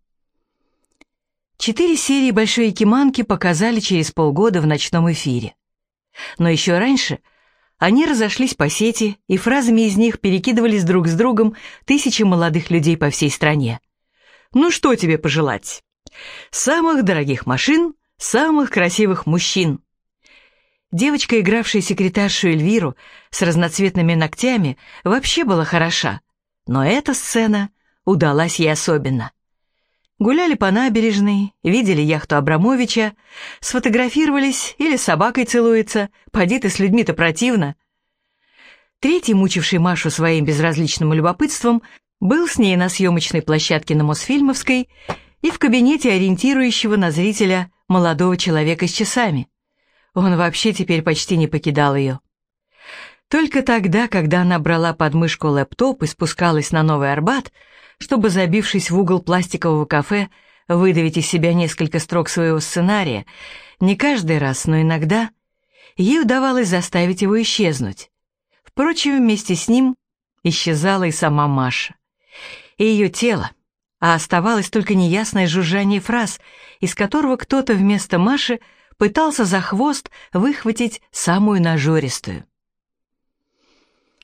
Четыре серии «Большой Якиманки» показали через полгода в ночном эфире. Но еще раньше они разошлись по сети, и фразами из них перекидывались друг с другом тысячи молодых людей по всей стране. «Ну что тебе пожелать? Самых дорогих машин, самых красивых мужчин». Девочка, игравшая секретаршу Эльвиру с разноцветными ногтями, вообще была хороша. Но эта сцена удалась ей особенно. Гуляли по набережной, видели яхту Абрамовича, сфотографировались или с собакой целуется, поди ты с людьми-то противно. Третий, мучивший Машу своим безразличным любопытством, был с ней на съемочной площадке на Мосфильмовской и в кабинете ориентирующего на зрителя молодого человека с часами. Он вообще теперь почти не покидал ее. Только тогда, когда она брала под мышку лэптоп и спускалась на Новый Арбат, чтобы, забившись в угол пластикового кафе, выдавить из себя несколько строк своего сценария, не каждый раз, но иногда, ей удавалось заставить его исчезнуть. Впрочем, вместе с ним исчезала и сама Маша. И ее тело, а оставалось только неясное жужжание фраз, из которого кто-то вместо Маши пытался за хвост выхватить самую нажористую.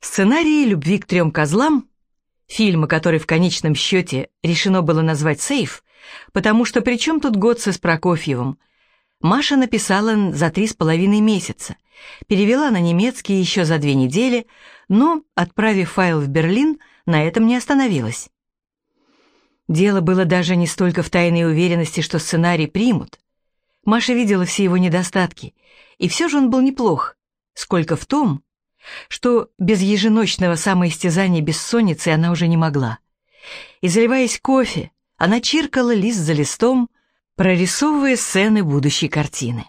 Сценарий «Любви к трем козлам» фильма, который в конечном счете решено было назвать «Сейф», потому что при чем тут Готце с Прокофьевым, Маша написала за три с половиной месяца, перевела на немецкий еще за две недели, но, отправив файл в Берлин, на этом не остановилась. Дело было даже не столько в тайной уверенности, что сценарий примут. Маша видела все его недостатки, и все же он был неплох, сколько в том, что без еженочного самоистязания бессонницы она уже не могла. И заливаясь кофе, она чиркала лист за листом, прорисовывая сцены будущей картины.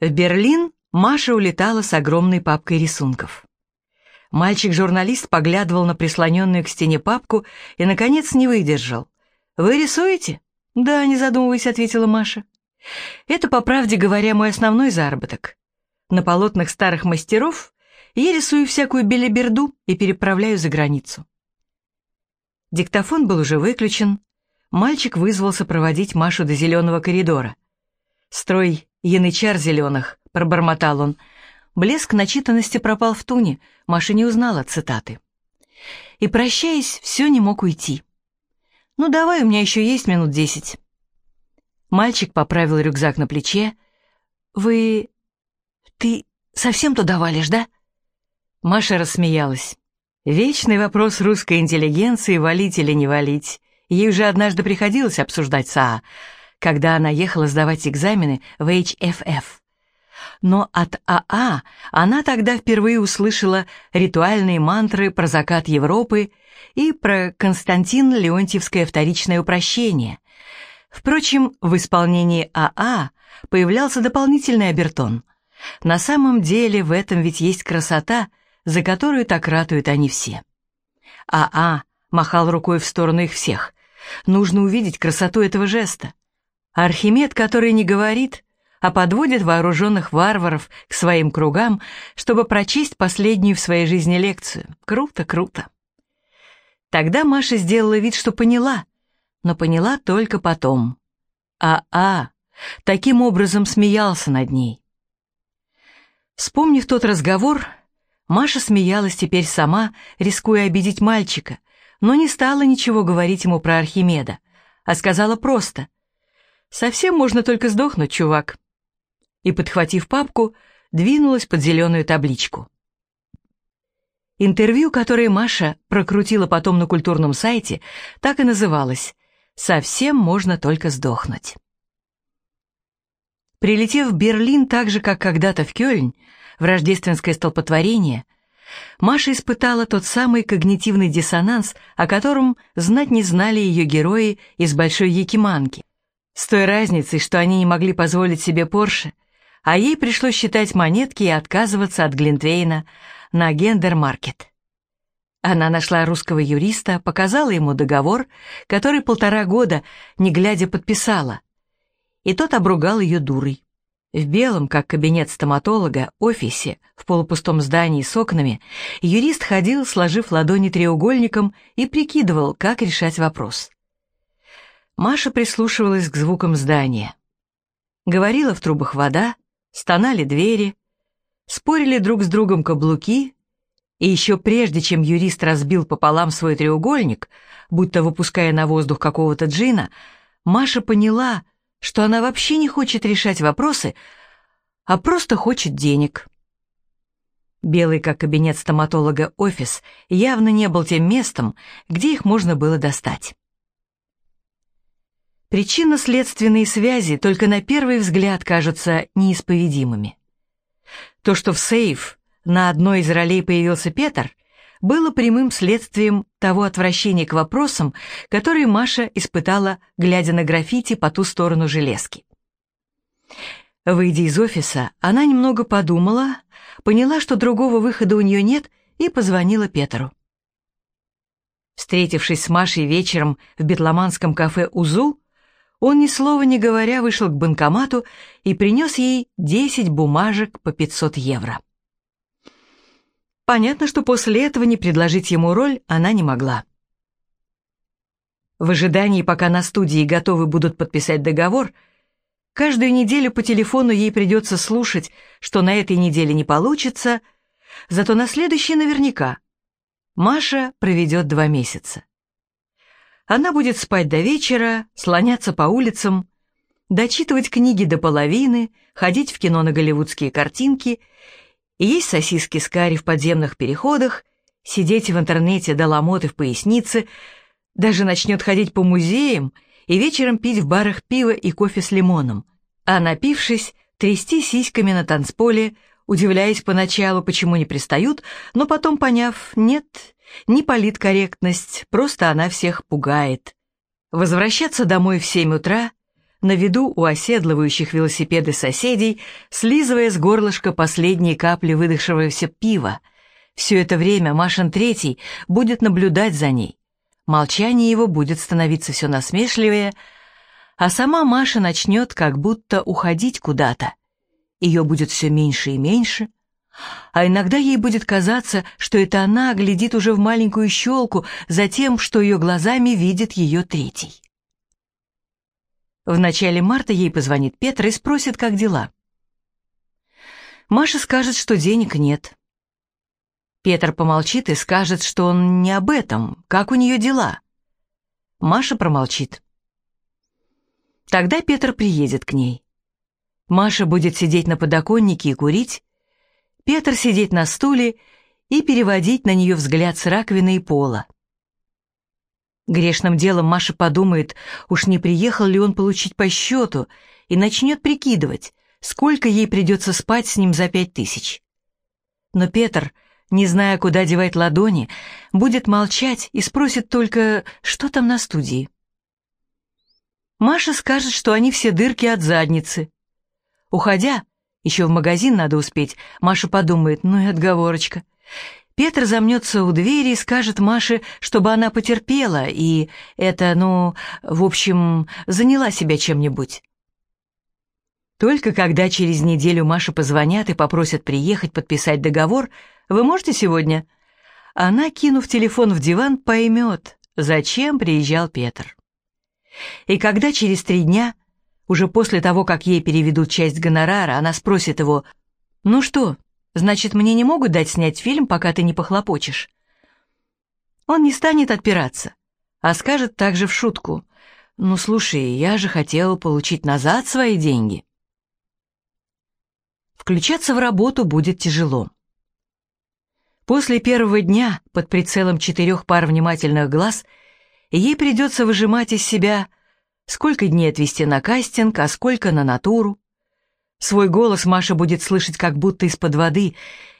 В Берлин Маша улетала с огромной папкой рисунков. Мальчик-журналист поглядывал на прислоненную к стене папку и, наконец, не выдержал. «Вы рисуете?» «Да, не задумываясь», — ответила Маша. «Это, по правде говоря, мой основной заработок. На полотнах старых мастеров я рисую всякую белиберду и переправляю за границу. Диктофон был уже выключен. Мальчик вызвался проводить Машу до зеленого коридора. «Строй янычар зеленых», — пробормотал он. Блеск начитанности пропал в туне, Маша не узнала цитаты. И, прощаясь, все не мог уйти. «Ну давай, у меня еще есть минут десять». Мальчик поправил рюкзак на плече. «Вы «Ты совсем туда валишь, да?» Маша рассмеялась. Вечный вопрос русской интеллигенции, валить или не валить. Ей уже однажды приходилось обсуждать САА, когда она ехала сдавать экзамены в HFF. Но от АА она тогда впервые услышала ритуальные мантры про закат Европы и про Константин Леонтьевское вторичное упрощение. Впрочем, в исполнении АА появлялся дополнительный обертон — на самом деле в этом ведь есть красота, за которую так ратуют они все. А-а махал рукой в сторону их всех. Нужно увидеть красоту этого жеста. Архимед, который не говорит, а подводит вооруженных варваров к своим кругам, чтобы прочесть последнюю в своей жизни лекцию. Круто, круто. Тогда Маша сделала вид, что поняла, но поняла только потом. А-а, таким образом смеялся над ней. Вспомнив тот разговор, Маша смеялась теперь сама, рискуя обидеть мальчика, но не стала ничего говорить ему про Архимеда, а сказала просто «Совсем можно только сдохнуть, чувак». И, подхватив папку, двинулась под зеленую табличку. Интервью, которое Маша прокрутила потом на культурном сайте, так и называлось «Совсем можно только сдохнуть». Прилетев в Берлин так же, как когда-то в Кёльн, в рождественское столпотворение, Маша испытала тот самый когнитивный диссонанс, о котором знать не знали ее герои из Большой Якиманки. С той разницей, что они не могли позволить себе Порше, а ей пришлось считать монетки и отказываться от Глинтвейна на Гендермаркет. Она нашла русского юриста, показала ему договор, который полтора года, не глядя, подписала, и тот обругал ее дурой. В белом, как кабинет стоматолога, офисе, в полупустом здании с окнами, юрист ходил, сложив ладони треугольником, и прикидывал, как решать вопрос. Маша прислушивалась к звукам здания. Говорила в трубах вода, стонали двери, спорили друг с другом каблуки, и еще прежде, чем юрист разбил пополам свой треугольник, будто выпуская на воздух какого-то джина, Маша поняла — что она вообще не хочет решать вопросы, а просто хочет денег. Белый, как кабинет стоматолога, офис явно не был тем местом, где их можно было достать. Причинно-следственные связи только на первый взгляд кажутся неисповедимыми. То, что в сейф на одной из ролей появился Петр, было прямым следствием того отвращения к вопросам, которые Маша испытала, глядя на граффити по ту сторону железки. Выйдя из офиса, она немного подумала, поняла, что другого выхода у нее нет, и позвонила Петру. Встретившись с Машей вечером в бетломанском кафе «Узу», он, ни слова не говоря, вышел к банкомату и принес ей 10 бумажек по 500 евро. Понятно, что после этого не предложить ему роль она не могла. В ожидании, пока на студии готовы будут подписать договор, каждую неделю по телефону ей придется слушать, что на этой неделе не получится, зато на следующей наверняка. Маша проведет два месяца. Она будет спать до вечера, слоняться по улицам, дочитывать книги до половины, ходить в кино на голливудские картинки есть сосиски с карри в подземных переходах, сидеть в интернете до ломоты в пояснице, даже начнет ходить по музеям и вечером пить в барах пиво и кофе с лимоном, а напившись, трясти сиськами на танцполе, удивляясь поначалу, почему не пристают, но потом поняв, нет, не политкорректность, просто она всех пугает. Возвращаться домой в семь утра на виду у оседлывающих велосипеды соседей, слизывая с горлышка последние капли выдохшегося пива. Все это время Машин Третий будет наблюдать за ней. Молчание его будет становиться все насмешливее, а сама Маша начнет как будто уходить куда-то. Ее будет все меньше и меньше, а иногда ей будет казаться, что это она глядит уже в маленькую щелку за тем, что ее глазами видит ее третий. В начале марта ей позвонит Петр и спросит, как дела. Маша скажет, что денег нет. Петр помолчит и скажет, что он не об этом, как у нее дела. Маша промолчит. Тогда Петр приедет к ней. Маша будет сидеть на подоконнике и курить, Петр сидеть на стуле и переводить на нее взгляд с раковины и пола. Грешным делом Маша подумает, уж не приехал ли он получить по счету, и начнет прикидывать, сколько ей придется спать с ним за пять тысяч. Но Петр, не зная, куда девать ладони, будет молчать и спросит только, что там на студии. Маша скажет, что они все дырки от задницы. Уходя, еще в магазин надо успеть, Маша подумает, ну и отговорочка. Петр замнется у двери и скажет Маше, чтобы она потерпела, и это, ну, в общем, заняла себя чем-нибудь. Только когда через неделю Маше позвонят и попросят приехать подписать договор, вы можете сегодня? Она, кинув телефон в диван, поймет, зачем приезжал Петр. И когда через три дня, уже после того, как ей переведут часть гонорара, она спросит его, «Ну что, Значит, мне не могут дать снять фильм, пока ты не похлопочешь. Он не станет отпираться, а скажет также в шутку. «Ну, слушай, я же хотел получить назад свои деньги». Включаться в работу будет тяжело. После первого дня под прицелом четырех пар внимательных глаз ей придется выжимать из себя, сколько дней отвести на кастинг, а сколько на натуру. Свой голос Маша будет слышать как будто из-под воды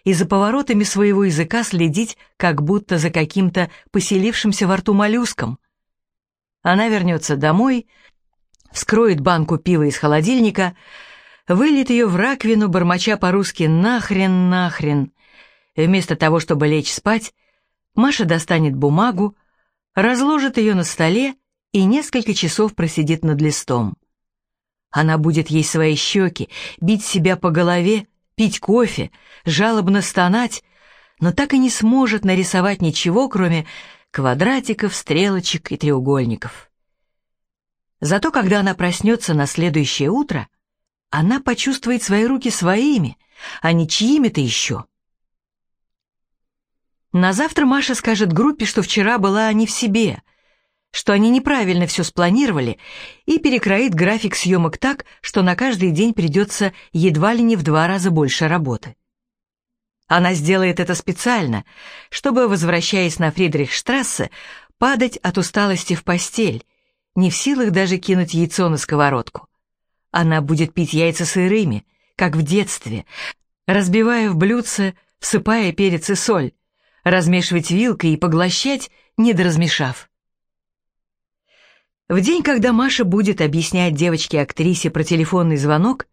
и за поворотами своего языка следить как будто за каким-то поселившимся во рту моллюском. Она вернется домой, вскроет банку пива из холодильника, выльет ее в раковину, бормоча по-русски «нахрен, нахрен». Вместо того, чтобы лечь спать, Маша достанет бумагу, разложит ее на столе и несколько часов просидит над листом. Она будет есть свои щеки, бить себя по голове, пить кофе, жалобно стонать, но так и не сможет нарисовать ничего, кроме квадратиков, стрелочек и треугольников. Зато когда она проснется на следующее утро, она почувствует свои руки своими, а не чьими-то еще. На завтра Маша скажет группе, что вчера была не в себе — что они неправильно все спланировали, и перекроит график съемок так, что на каждый день придется едва ли не в два раза больше работы. Она сделает это специально, чтобы, возвращаясь на Фридрихштрассе, падать от усталости в постель, не в силах даже кинуть яйцо на сковородку. Она будет пить яйца сырыми, как в детстве, разбивая в блюдце, всыпая перец и соль, размешивать вилкой и поглощать, недоразмешав. В день, когда Маша будет объяснять девочке-актрисе про телефонный звонок,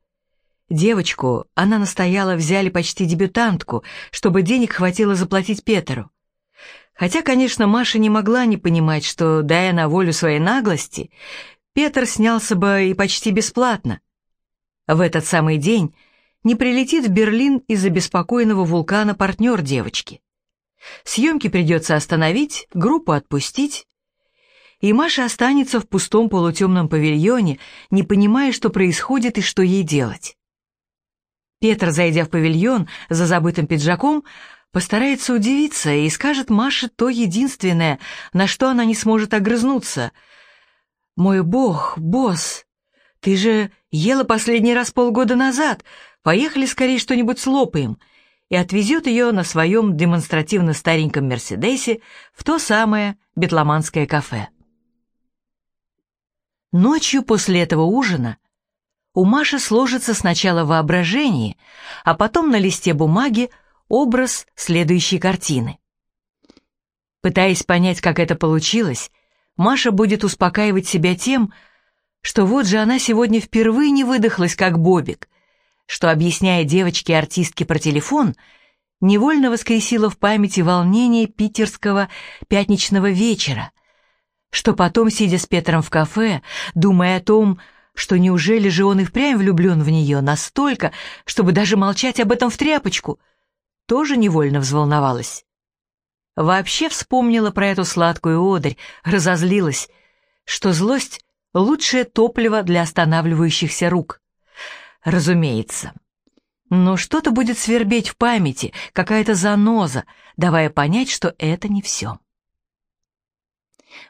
девочку она настояла взяли почти дебютантку, чтобы денег хватило заплатить Петеру. Хотя, конечно, Маша не могла не понимать, что, дая на волю своей наглости, Петр снялся бы и почти бесплатно. В этот самый день не прилетит в Берлин из-за беспокойного вулкана партнер девочки. Съемки придется остановить, группу отпустить, и Маша останется в пустом полутемном павильоне, не понимая, что происходит и что ей делать. Петр, зайдя в павильон за забытым пиджаком, постарается удивиться и скажет Маше то единственное, на что она не сможет огрызнуться. «Мой бог, босс, ты же ела последний раз полгода назад, поехали скорее что-нибудь слопаем», и отвезет ее на своем демонстративно стареньком «Мерседесе» в то самое бетломанское кафе. Ночью после этого ужина у Маши сложится сначала воображение, а потом на листе бумаги образ следующей картины. Пытаясь понять, как это получилось, Маша будет успокаивать себя тем, что вот же она сегодня впервые не выдохлась, как Бобик, что, объясняя девочке-артистке про телефон, невольно воскресила в памяти волнение питерского пятничного вечера, что потом, сидя с Петром в кафе, думая о том, что неужели же он и впрямь влюблен в нее настолько, чтобы даже молчать об этом в тряпочку, тоже невольно взволновалась. Вообще вспомнила про эту сладкую одырь, разозлилась, что злость — лучшее топливо для останавливающихся рук. Разумеется. Но что-то будет свербеть в памяти, какая-то заноза, давая понять, что это не все.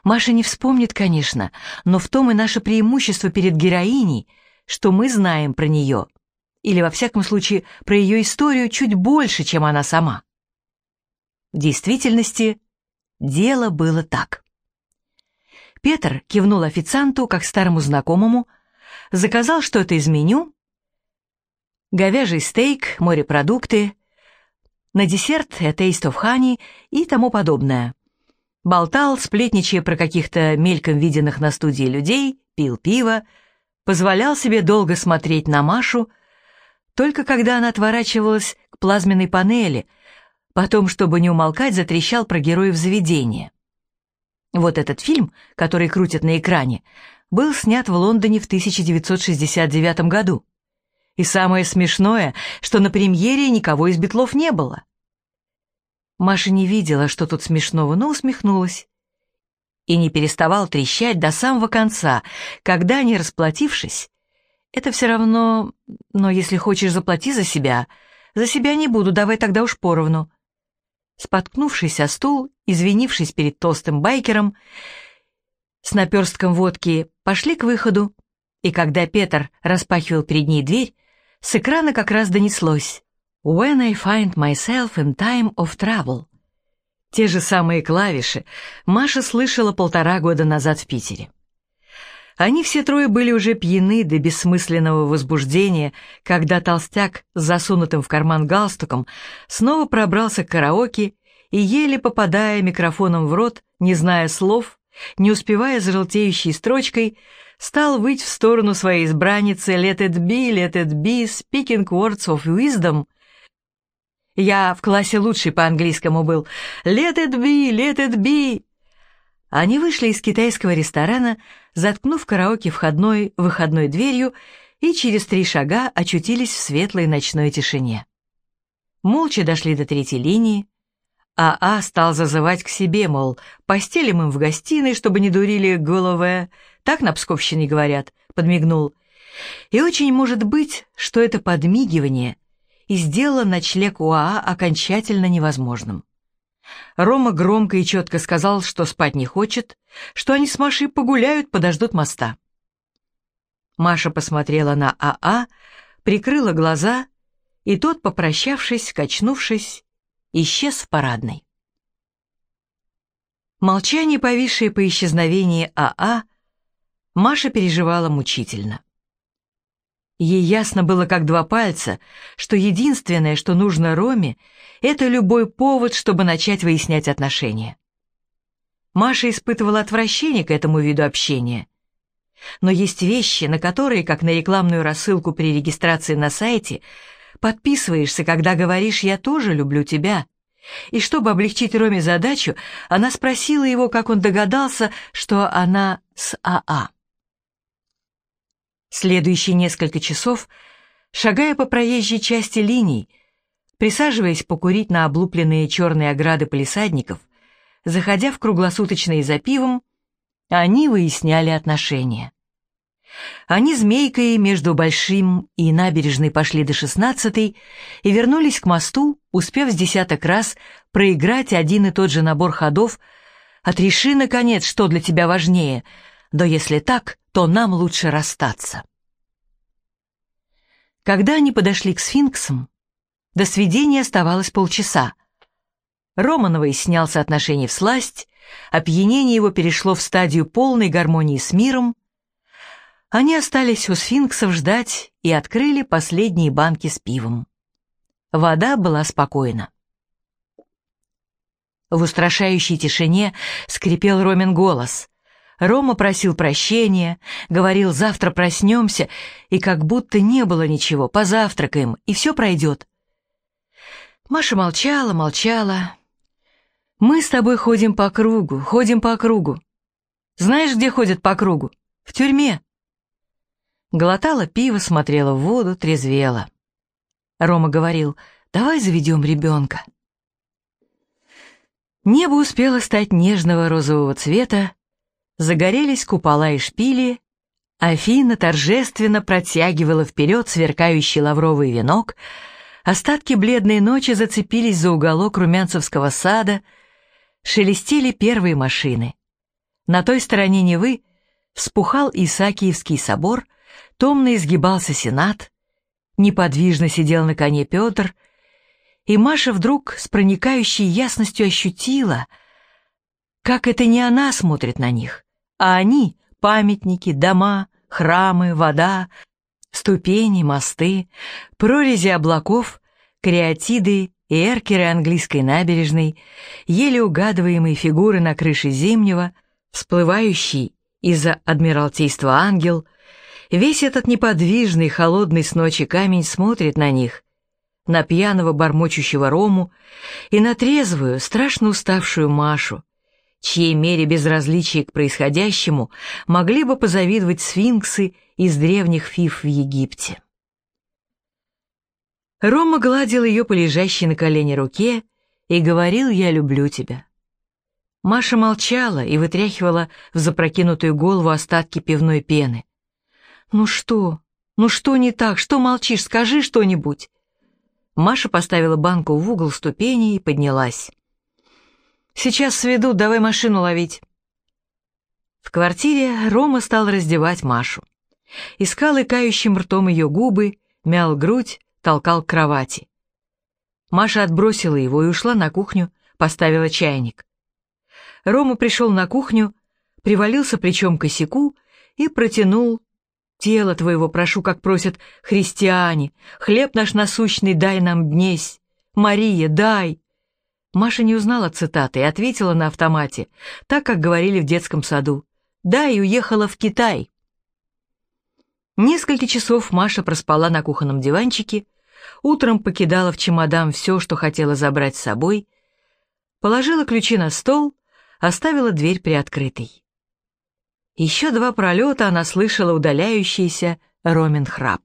Маша не вспомнит, конечно, но в том и наше преимущество перед героиней, что мы знаем про нее, или, во всяком случае, про ее историю чуть больше, чем она сама. В действительности, дело было так. Петр кивнул официанту, как старому знакомому, заказал что-то из меню, говяжий стейк, морепродукты, на десерт a taste of honey и тому подобное. Болтал, сплетничая про каких-то мельком виденных на студии людей, пил пиво, позволял себе долго смотреть на Машу, только когда она отворачивалась к плазменной панели, потом, чтобы не умолкать, затрещал про героев заведения. Вот этот фильм, который крутят на экране, был снят в Лондоне в 1969 году. И самое смешное, что на премьере никого из битлов не было. Маша не видела, что тут смешного, но усмехнулась. И не переставал трещать до самого конца, когда, не расплатившись, это все равно, но если хочешь, заплати за себя. За себя не буду, давай тогда уж поровну. Споткнувшись о стул, извинившись перед толстым байкером, с наперстком водки пошли к выходу, и когда Петр распахивал перед ней дверь, с экрана как раз донеслось. When I find myself in time of trouble. Те же самые клавиши Маша слышала полтора года назад в Питере. Они все трое были уже пьяны до бессмысленного возбуждения, когда толстяк с засунутым в карман галстуком снова пробрался к караоке и, еле попадая микрофоном в рот, не зная слов, не успевая за желтеющей строчкой, стал выть в сторону своей избранницы «Let it be, let it be, speaking words of wisdom», я в классе лучший по английскому был. «Let it be, let it be!» Они вышли из китайского ресторана, заткнув караоке входной выходной дверью, и через три шага очутились в светлой ночной тишине. Молча дошли до третьей линии. АА стал зазывать к себе, мол, постелим им в гостиной, чтобы не дурили головы. Так на Псковщине говорят, подмигнул. И очень может быть, что это подмигивание — и сделала ночлег УАА окончательно невозможным. Рома громко и четко сказал, что спать не хочет, что они с Машей погуляют, подождут моста. Маша посмотрела на АА, прикрыла глаза и тот, попрощавшись, качнувшись, исчез в парадной. Молчание, повисшее по исчезновении АА, Маша переживала мучительно. Ей ясно было как два пальца, что единственное, что нужно Роме, это любой повод, чтобы начать выяснять отношения. Маша испытывала отвращение к этому виду общения. Но есть вещи, на которые, как на рекламную рассылку при регистрации на сайте, подписываешься, когда говоришь «я тоже люблю тебя». И чтобы облегчить Роме задачу, она спросила его, как он догадался, что она с АА. Следующие несколько часов, шагая по проезжей части линий, присаживаясь покурить на облупленные черные ограды полисадников, заходя в круглосуточные за пивом, они выясняли отношения. Они змейкой между Большим и набережной пошли до шестнадцатой и вернулись к мосту, успев с десяток раз проиграть один и тот же набор ходов «Отреши, наконец, что для тебя важнее», да если так, то нам лучше расстаться. Когда они подошли к сфинксам, до свидения оставалось полчаса. Романовой снялся отношения в сласть, опьянение его перешло в стадию полной гармонии с миром. Они остались у сфинксов ждать и открыли последние банки с пивом. Вода была спокойна. В устрашающей тишине скрипел Ромин голос. Рома просил прощения, говорил «завтра проснемся», и как будто не было ничего, позавтракаем, и все пройдет. Маша молчала, молчала. «Мы с тобой ходим по кругу, ходим по кругу. Знаешь, где ходят по кругу? В тюрьме». Глотала пиво, смотрела в воду, трезвела. Рома говорил «давай заведем ребенка». Небо успело стать нежного розового цвета, загорелись купола и шпили, Афина торжественно протягивала вперед сверкающий лавровый венок, остатки бледной ночи зацепились за уголок румянцевского сада, шелестели первые машины. На той стороне Невы вспухал Исаакиевский собор, томно изгибался Сенат, неподвижно сидел на коне Петр, и Маша вдруг с проникающей ясностью ощутила, как это не она смотрит на них, а они — памятники, дома, храмы, вода, ступени, мосты, прорези облаков, креатиды и эркеры английской набережной, еле угадываемые фигуры на крыше Зимнего, всплывающий из-за Адмиралтейства ангел, весь этот неподвижный, холодный с ночи камень смотрит на них, на пьяного бормочущего Рому и на трезвую, страшно уставшую Машу, чьей мере безразличия к происходящему могли бы позавидовать сфинксы из древних фиф в Египте. Рома гладил ее по лежащей на колене руке и говорил «Я люблю тебя». Маша молчала и вытряхивала в запрокинутую голову остатки пивной пены. «Ну что? Ну что не так? Что молчишь? Скажи что-нибудь!» Маша поставила банку в угол ступени и поднялась. Сейчас сведут, давай машину ловить. В квартире Рома стал раздевать Машу. Искал икающим ртом ее губы, мял грудь, толкал к кровати. Маша отбросила его и ушла на кухню, поставила чайник. Рома пришел на кухню, привалился плечом к косяку и протянул «Тело твоего прошу, как просят христиане, хлеб наш насущный дай нам днесь, Мария, дай!» Маша не узнала цитаты и ответила на автомате, так, как говорили в детском саду. «Да, и уехала в Китай». Несколько часов Маша проспала на кухонном диванчике, утром покидала в чемодан все, что хотела забрать с собой, положила ключи на стол, оставила дверь приоткрытой. Еще два пролета она слышала удаляющийся Ромин храп.